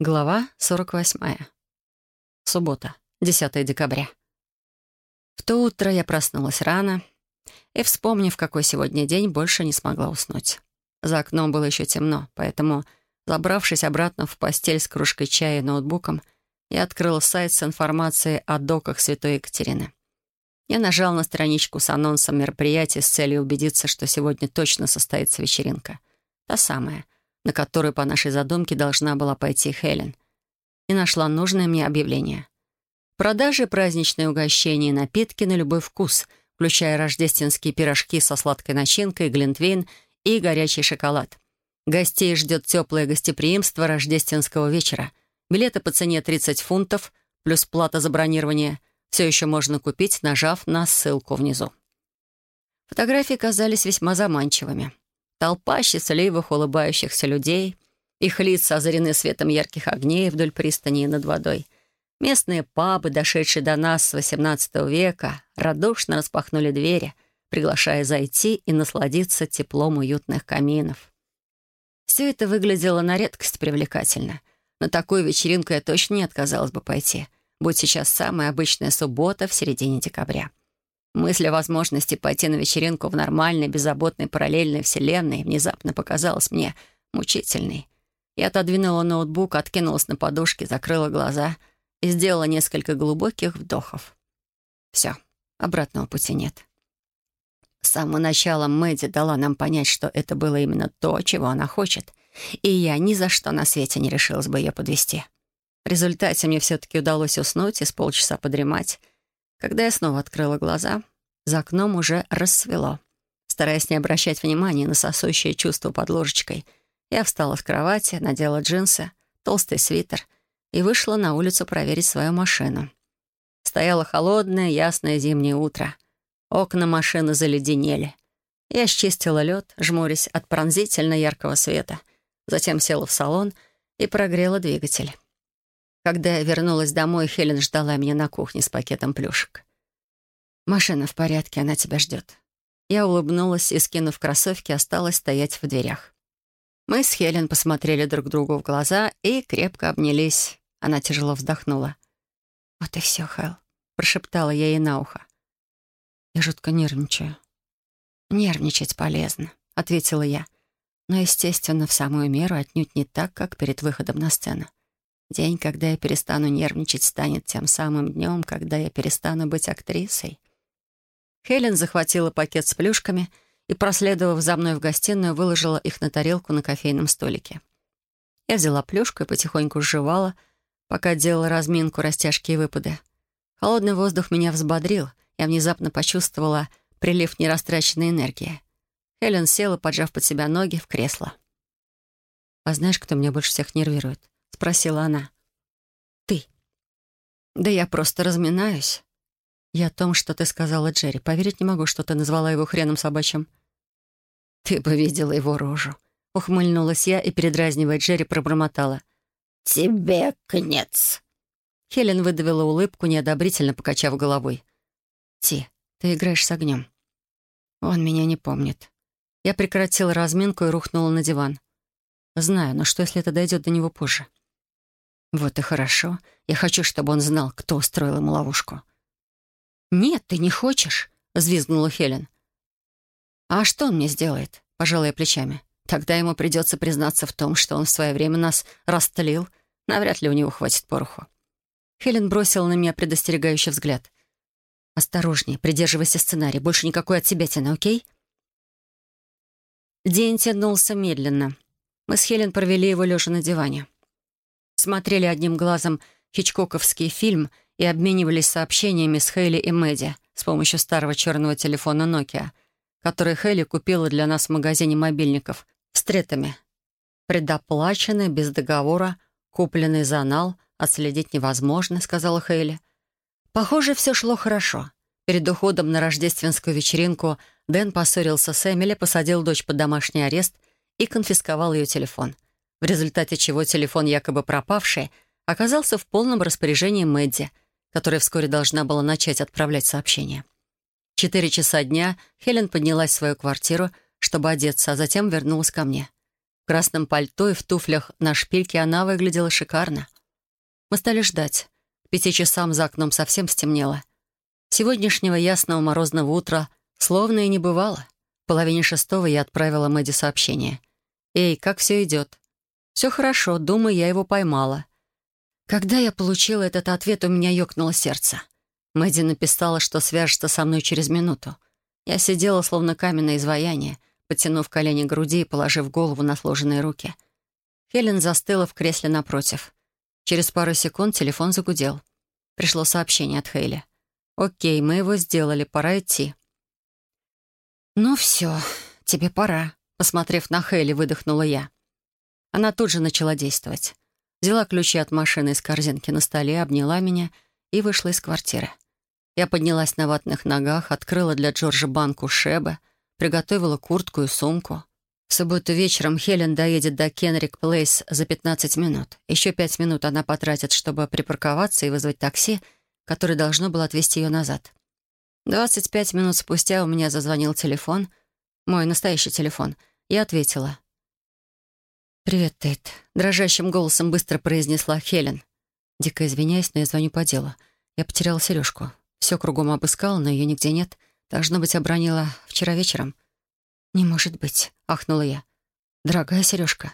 Глава 48. Суббота, 10 декабря. В то утро я проснулась рано и, вспомнив, какой сегодня день, больше не смогла уснуть. За окном было еще темно, поэтому, забравшись обратно в постель с кружкой чая и ноутбуком, я открыла сайт с информацией о доках Святой Екатерины. Я нажал на страничку с анонсом мероприятия с целью убедиться, что сегодня точно состоится вечеринка. Та самая — на которую по нашей задумке должна была пойти Хелен, и нашла нужное мне объявление. Продажи праздничные угощения и напитки на любой вкус, включая рождественские пирожки со сладкой начинкой, глинтвейн и горячий шоколад. Гостей ждет теплое гостеприимство рождественского вечера. Билеты по цене 30 фунтов, плюс плата за бронирование. Все еще можно купить, нажав на ссылку внизу. Фотографии казались весьма заманчивыми. Толпа счастливых, улыбающихся людей. Их лица озарены светом ярких огней вдоль пристани и над водой. Местные пабы, дошедшие до нас с XVIII века, радушно распахнули двери, приглашая зайти и насладиться теплом уютных каминов. Все это выглядело на редкость привлекательно. На такую вечеринку я точно не отказалась бы пойти, будь сейчас самая обычная суббота в середине декабря. Мысль о возможности пойти на вечеринку в нормальной, беззаботной параллельной вселенной внезапно показалась мне мучительной. Я отодвинула ноутбук, откинулась на подушке, закрыла глаза и сделала несколько глубоких вдохов. Все, обратного пути нет. С самого начала Мэдди дала нам понять, что это было именно то, чего она хочет, и я ни за что на свете не решилась бы ее подвести. В результате мне все-таки удалось уснуть и с полчаса подремать, когда я снова открыла глаза, за окном уже рассвело. Стараясь не обращать внимания на сосущее чувство под ложечкой, я встала с кровати, надела джинсы, толстый свитер и вышла на улицу проверить свою машину. Стояло холодное, ясное зимнее утро. Окна машины заледенели. Я счистила лед, жмурясь от пронзительно яркого света. Затем села в салон и прогрела двигатель. Когда я вернулась домой, Хелен ждала меня на кухне с пакетом плюшек. «Машина в порядке, она тебя ждет». Я улыбнулась и, скинув кроссовки, осталась стоять в дверях. Мы с Хелен посмотрели друг другу в глаза и крепко обнялись. Она тяжело вздохнула. «Вот и все, Хэл», — прошептала я ей на ухо. «Я жутко нервничаю». «Нервничать полезно», — ответила я. «Но, естественно, в самую меру отнюдь не так, как перед выходом на сцену. День, когда я перестану нервничать, станет тем самым днем, когда я перестану быть актрисой. Хелен захватила пакет с плюшками и, проследовав за мной в гостиную, выложила их на тарелку на кофейном столике. Я взяла плюшку и потихоньку сживала, пока делала разминку, растяжки и выпады. Холодный воздух меня взбодрил. Я внезапно почувствовала прилив нерастраченной энергии. Хелен села, поджав под себя ноги, в кресло. «А знаешь, кто меня больше всех нервирует?» — спросила она. «Ты». «Да я просто разминаюсь». «Я о том, что ты сказала Джерри. Поверить не могу, что ты назвала его хреном собачьим». «Ты бы видела его рожу». Ухмыльнулась я и, передразнивая Джерри, пробормотала. «Тебе конец». Хелен выдавила улыбку, неодобрительно покачав головой. «Ти, ты играешь с огнем». «Он меня не помнит». Я прекратила разминку и рухнула на диван. «Знаю, но что, если это дойдет до него позже?» «Вот и хорошо. Я хочу, чтобы он знал, кто устроил ему ловушку». «Нет, ты не хочешь», — взвизгнула Хелен. «А что он мне сделает?» — пожалуй плечами. «Тогда ему придется признаться в том, что он в свое время нас растлил. Навряд ли у него хватит пороху». Хелен бросила на меня предостерегающий взгляд. «Осторожнее, придерживайся сценария. Больше никакой от себя тяны, окей?» День тянулся медленно. Мы с Хелен провели его лежа на диване смотрели одним глазом хичкоковский фильм и обменивались сообщениями с Хейли и Мэдди с помощью старого черного телефона Nokia, который Хейли купила для нас в магазине мобильников с третами. «Предоплаченный, без договора, купленный за нал, отследить невозможно», — сказала Хейли. Похоже, все шло хорошо. Перед уходом на рождественскую вечеринку Дэн поссорился с Эмили, посадил дочь под домашний арест и конфисковал ее телефон — в результате чего телефон, якобы пропавший, оказался в полном распоряжении Мэдди, которая вскоре должна была начать отправлять сообщения. В четыре часа дня Хелен поднялась в свою квартиру, чтобы одеться, а затем вернулась ко мне. В красном пальто и в туфлях на шпильке она выглядела шикарно. Мы стали ждать. К пяти часам за окном совсем стемнело. Сегодняшнего ясного морозного утра словно и не бывало. В половине шестого я отправила Мэдди сообщение. «Эй, как все идет?» «Все хорошо, думаю, я его поймала». Когда я получила этот ответ, у меня ёкнуло сердце. Мэдди написала, что свяжется со мной через минуту. Я сидела, словно каменное изваяние, подтянув колени к груди и положив голову на сложенные руки. Хелен застыла в кресле напротив. Через пару секунд телефон загудел. Пришло сообщение от Хейли. «Окей, мы его сделали, пора идти». «Ну все, тебе пора», — посмотрев на Хейли, выдохнула я. Она тут же начала действовать. Взяла ключи от машины из корзинки на столе, обняла меня и вышла из квартиры. Я поднялась на ватных ногах, открыла для Джорджа банку шеба, приготовила куртку и сумку. В субботу вечером Хелен доедет до Кенрик Плейс за 15 минут. Еще пять минут она потратит, чтобы припарковаться и вызвать такси, которое должно было отвезти ее назад. 25 минут спустя у меня зазвонил телефон, мой настоящий телефон. Я ответила. «Привет, Тейт», — дрожащим голосом быстро произнесла Хелен. Дико извиняюсь, но я звоню по делу. Я потеряла сережку. Все кругом обыскала, но ее нигде нет. Должно быть, обронила вчера вечером. «Не может быть», — ахнула я. «Дорогая сережка».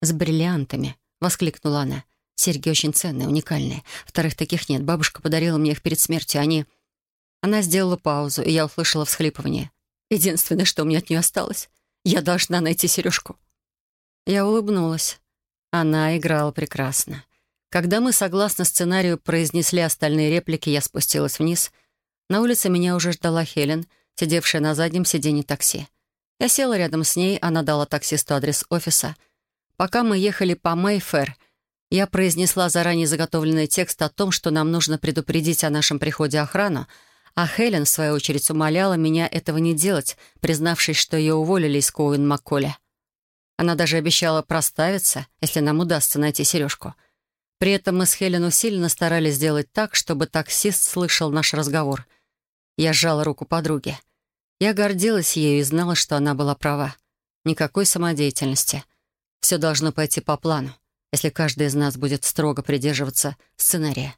«С бриллиантами», — воскликнула она. «Серьги очень ценные, уникальные. Вторых таких нет. Бабушка подарила мне их перед смертью. Они...» Она сделала паузу, и я услышала всхлипывание. «Единственное, что у меня от нее осталось. Я должна найти сережку». Я улыбнулась. Она играла прекрасно. Когда мы, согласно сценарию, произнесли остальные реплики, я спустилась вниз. На улице меня уже ждала Хелен, сидевшая на заднем сиденье такси. Я села рядом с ней, она дала таксисту адрес офиса. Пока мы ехали по Мэйфэр, я произнесла заранее заготовленный текст о том, что нам нужно предупредить о нашем приходе охрану, а Хелен, в свою очередь, умоляла меня этого не делать, признавшись, что ее уволили из Коуэн Макколя. Она даже обещала проставиться, если нам удастся найти сережку. При этом мы с Хелен усиленно старались сделать так, чтобы таксист слышал наш разговор. Я сжала руку подруги. Я гордилась ею и знала, что она была права. Никакой самодеятельности. Все должно пойти по плану, если каждый из нас будет строго придерживаться сценария.